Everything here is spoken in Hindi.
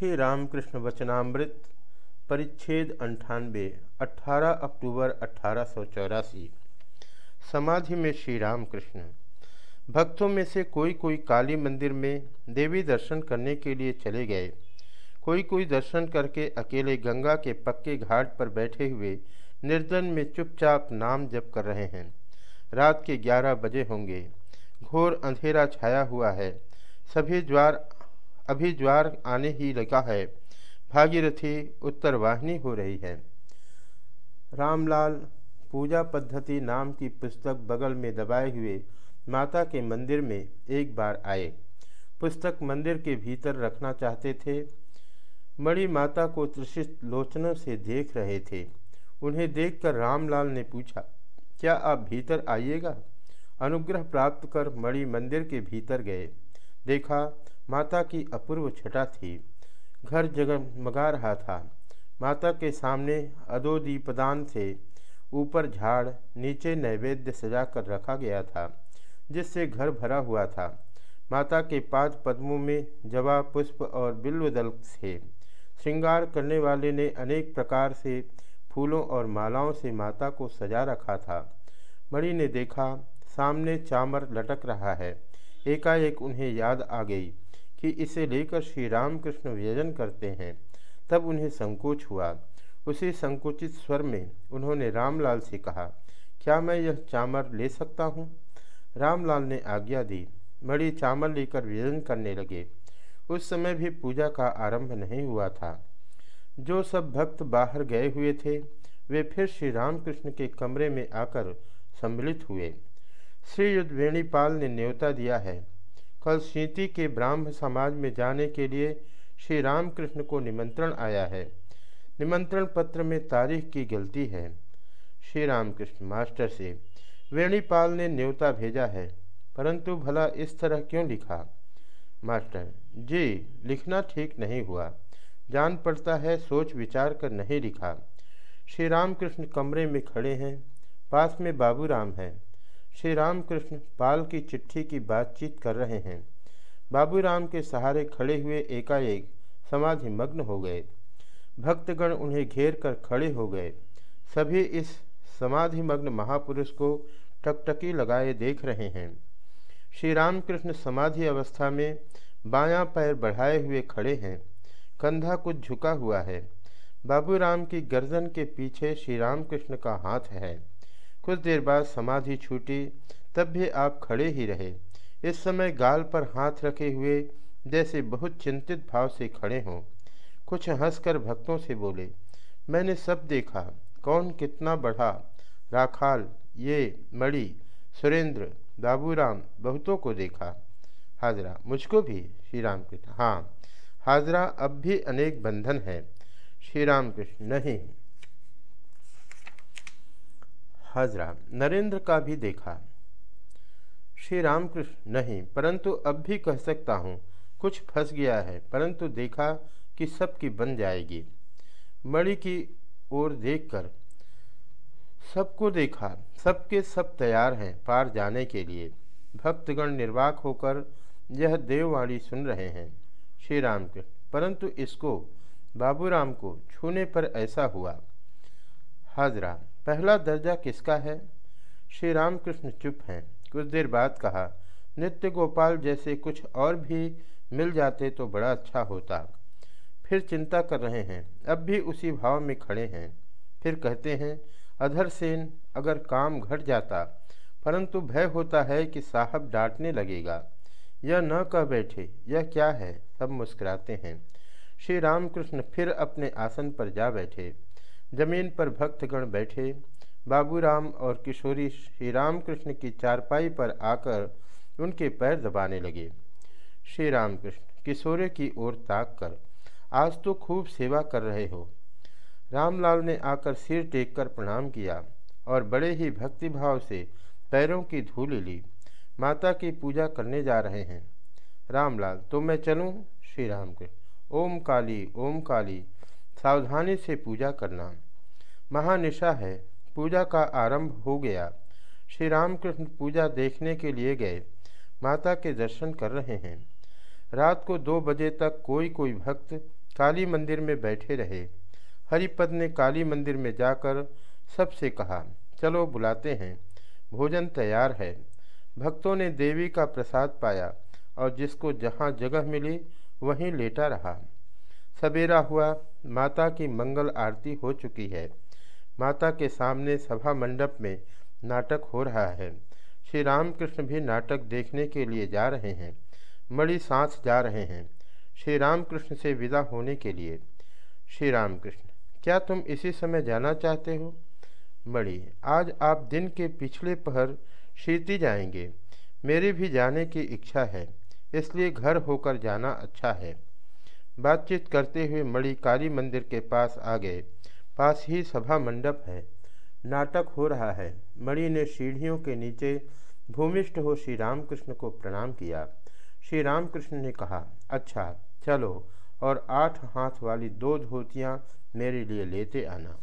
श्री रामकृष्ण वचनामृत, परिच्छेद अंठानबे 18 अक्टूबर अठारह समाधि में श्री रामकृष्ण। भक्तों में से कोई कोई काली मंदिर में देवी दर्शन करने के लिए चले गए। कोई कोई दर्शन करके अकेले गंगा के पक्के घाट पर बैठे हुए निर्जन में चुपचाप नाम जप कर रहे हैं। रात के ग्यारह बजे होंगे। घोर अंधेरा छाया हुआ है। सभी द्वार अभी ज्वार आने ही लगा है। भागीरथी उत्तर वाहिनी हो रही है। रामलाल पूजा पद्धति नाम की पुस्तक बगल में दबाए हुए माता के मंदिर में एक बार आए। पुस्तक मंदिर के भीतर रखना चाहते थे। मणि माता को त्रिषित लोचनों से देख रहे थे। उन्हें देखकर रामलाल ने पूछा, क्या आप भीतर आइएगा? अनुग्रह प्राप्त कर मणि मंदिर के भीतर गए। देखा माता की अपूर्व छटा थी। घर जगमगा रहा था। माता के सामने अदोदीपदान से ऊपर झाड़, नीचे नैवेद्य सजाकर रखा गया था, जिससे घर भरा हुआ था। माता के पाद पद्मों में जवा पुष्प और बिल्वदल थे श्रृंगार करने वाले ने अनेक प्रकार से फूलों और मालाओं से माता को सजा रखा था। मणि ने देखा, सामने चामर लटक रहा है। एकाएक उन्हें याद आ गई। कि इसे लेकर श्री रामकृष्ण व्यजन करते हैं। तब उन्हें संकोच हुआ। उसी संकुचित स्वर में उन्होंने रामलाल से कहा, क्या मैं यह चामर ले सकता हूँ? रामलाल ने आज्ञा दी। मणि चामर लेकर व्यजन करने लगे। उस समय भी पूजा का आरंभ नहीं हुआ था। जो सब भक्त बाहर गए हुए थे, वे फिर श्री रामकृष्ण के कमरे में आकर सम्मिलित हुए। श्री युद्धवेणीपाल ने न्योता दिया है कल सीति के ब्राह्म समाज में जाने के लिए श्री रामकृष्ण को निमंत्रण आया है। निमंत्रण पत्र में तारीख की गलती है। श्री रामकृष्ण मास्टर से, वेणीपाल ने न्योता भेजा है, परंतु भला इस तरह क्यों लिखा? मास्टर, जी, लिखना ठीक नहीं हुआ। जान पड़ता है, सोच विचार कर नहीं लिखा। श्री रामकृष्ण कमरे में खड़े हैं, पास में बाबूराम हैं। श्री रामकृष्ण पाल की चिट्ठी की बातचीत कर रहे हैं। बाबूराम के सहारे खड़े हुए एकाएक समाधि मग्न हो गए। भक्तगण उन्हें घेर कर खड़े हो गए। सभी इस समाधि मग्न महापुरुष को टकटकी लगाए देख रहे हैं। श्री रामकृष्ण समाधि अवस्था में बायां पैर बढ़ाए हुए खड़े हैं। कंधा कुछ झुका हुआ है। बाबूराम की गर्दन के पीछे श्री रामकृष्ण का हाथ है। कुछ देर बाद समाधि छूटी, तब भी आप खड़े ही रहे। इस समय गाल पर हाथ रखे हुए, जैसे बहुत चिंतित भाव से खड़े हों। कुछ हंसकर भक्तों से बोले, मैंने सब देखा, कौन कितना बढ़ा? राखाल, ये, मणि, सुरेंद्र, बाबूराम, बहुतों को देखा। हाजरा, मुझको भी? श्री राम कृष्ण हाँ हाजरा, अब भी अनेक बंधन है। श्री राम कृष्ण नहीं। हाजरा, नरेंद्र का भी देखा। श्री रामकृष्ण, नहीं, परंतु अब भी कह सकता हूँ, कुछ फंस गया है, परंतु देखा कि सबकी बन जाएगी। मणि की ओर देखकर सबको देखा, सबके सब तैयार हैं पार जाने के लिए। भक्तगण निर्वाक होकर यह देववाणी सुन रहे हैं। श्री राम कृष्ण परंतु इसको बाबूराम को छूने पर ऐसा हुआ। हाजरा पहला दर्जा किसका है? श्री रामकृष्ण चुप हैं। कुछ देर बाद कहा, नित्य गोपाल जैसे कुछ और भी मिल जाते तो बड़ा अच्छा होता। फिर चिंता कर रहे हैं। अब भी उसी भाव में खड़े हैं। फिर कहते हैं, अधर सेन, अगर काम घट जाता, परंतु भय होता है कि साहब डांटने लगेगा। यह न कह बैठे, यह क्या है? सब मुस्कुराते हैं। श्री रामकृष्ण फिर अपने आसन पर जा बैठे। ज़मीन पर भक्तगण बैठे। बाबूराम और किशोरी श्री रामकृष्ण की चारपाई पर आकर उनके पैर दबाने लगे। श्री रामकृष्ण किशोरे की ओर ताक कर आज तो खूब सेवा कर रहे हो। रामलाल ने आकर सिर टेक कर प्रणाम किया और बड़े ही भक्तिभाव से पैरों की धूल ली। माता की पूजा करने जा रहे हैं। रामलाल तो मैं चलूँ? श्री राम के ओम काली ओम काली। सावधानी से पूजा करना। महानिशा है। पूजा का आरंभ हो गया। श्री रामकृष्ण पूजा देखने के लिए गए। माता के दर्शन कर रहे हैं। रात को दो बजे तक कोई कोई भक्त काली मंदिर में बैठे रहे। हरिपद ने काली मंदिर में जाकर सबसे कहा, चलो बुलाते हैं। भोजन तैयार है। भक्तों ने देवी का प्रसाद पाया और जिसको जहाँ जगह मिली, वहीं लेटा रहा। सवेरा हुआ माता की मंगल आरती हो चुकी है। माता के सामने सभा मंडप में नाटक हो रहा है। श्री रामकृष्ण भी नाटक देखने के लिए जा रहे हैं। मणि सांस जा रहे हैं। श्री रामकृष्ण से विदा होने के लिए। श्री रामकृष्ण, क्या तुम इसी समय जाना चाहते हो? मणि, आज आप दिन के पिछले पहर शीती जाएँगे। मेरी भी जाने की इच्छा है, इसलिए घर होकर जाना अच्छा है। बातचीत करते हुए मणिकारी मंदिर के पास आ गए। पास ही सभा मंडप है। नाटक हो रहा है। मणि ने सीढ़ियों के नीचे भूमिष्ठ हो श्री रामकृष्ण को प्रणाम किया। श्री रामकृष्ण ने कहा अच्छा चलो और आठ हाथ वाली दो धोतियाँ मेरे लिए लेते आना।